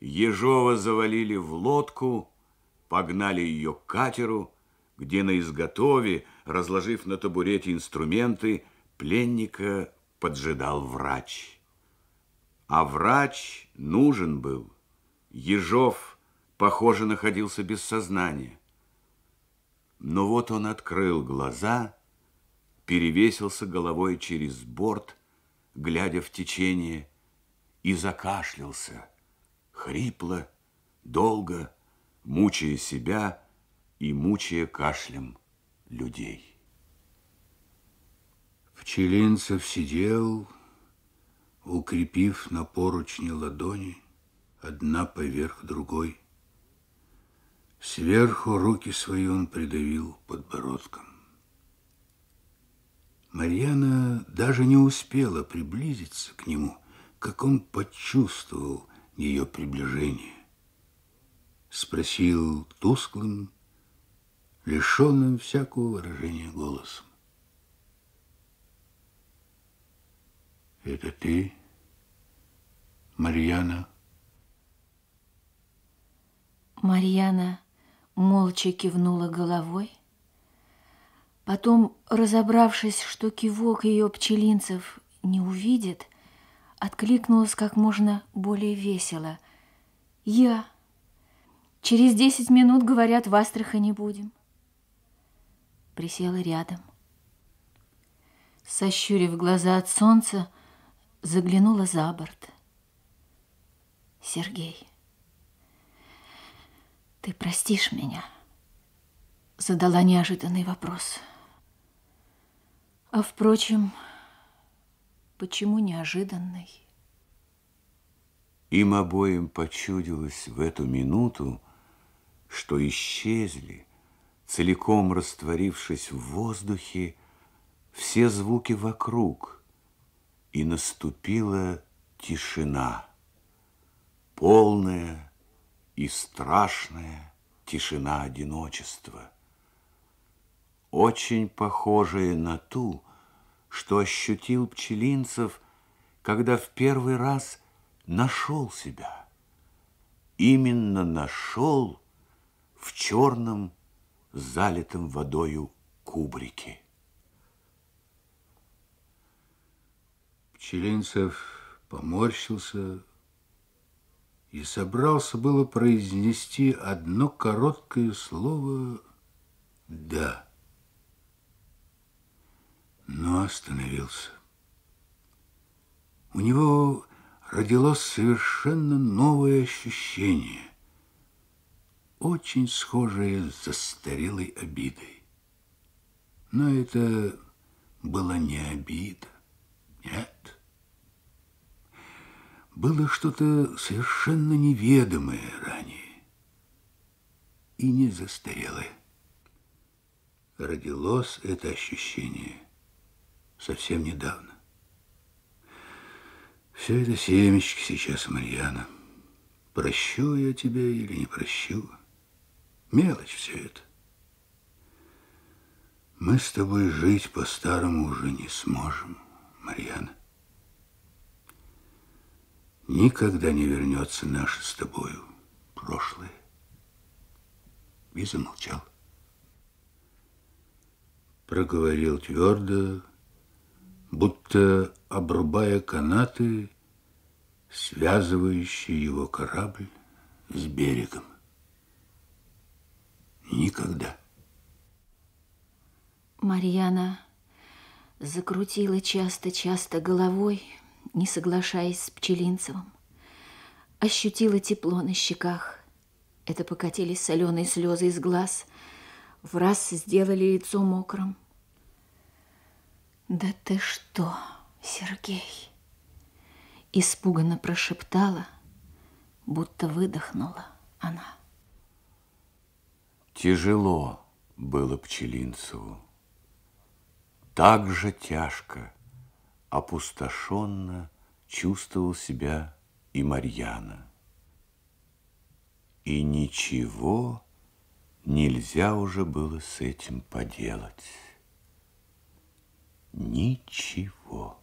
Ежова завалили в лодку, погнали ее к катеру, где на изготове, разложив на табурете инструменты, пленника поджидал врач. А врач нужен был. Ежов, похоже, находился без сознания. Но вот он открыл глаза, перевесился головой через борт, глядя в течение, и закашлялся, хрипло, долго, мучая себя и мучая кашлем людей. Пчелинцев сидел, укрепив на поручне ладони, одна поверх другой. Сверху руки свои он придавил подбородком. Марьяна даже не успела приблизиться к нему, как он почувствовал ее приближение. Спросил тусклым, лишенным всякого выражения голосом. Это ты, Марьяна? Марьяна молча кивнула головой. Потом, разобравшись, что кивок ее пчелинцев не увидит, откликнулась как можно более весело. «Я. Через десять минут, говорят, в Астрахани будем». Присела рядом. Сощурив глаза от солнца, заглянула за борт. «Сергей, ты простишь меня?» Задала неожиданный вопрос. А впрочем, почему неожиданный? Им обоим почудилось в эту минуту, что исчезли, целиком растворившись в воздухе, все звуки вокруг, и наступила тишина, полная и страшная тишина одиночества, очень похожая на ту, что ощутил Пчелинцев, когда в первый раз нашел себя. Именно нашел в черном, залитом водою кубрике. Пчелинцев поморщился и собрался было произнести одно короткое слово «да» но остановился. У него родилось совершенно новое ощущение, очень схожее с застарелой обидой. Но это была не обида, нет. Было что-то совершенно неведомое ранее и не застарелое. Родилось это ощущение – совсем недавно. Все это семечки сейчас, Марьяна. Прощу я тебя или не прощу. Мелочь все это. Мы с тобой жить по-старому уже не сможем, Марьяна. Никогда не вернется наше с тобою прошлое. И замолчал. Проговорил твердо, будто обрубая канаты, связывающие его корабль с берегом. Никогда. Марьяна закрутила часто-часто головой, не соглашаясь с Пчелинцевым. Ощутила тепло на щеках. Это покатились соленые слезы из глаз, в раз сделали лицо мокрым. Да ты что, Сергей? Испуганно прошептала, будто выдохнула она. Тяжело было Пчелинцеву. Так же тяжко, опустошенно чувствовал себя и Марьяна. И ничего нельзя уже было с этим поделать. Ничего.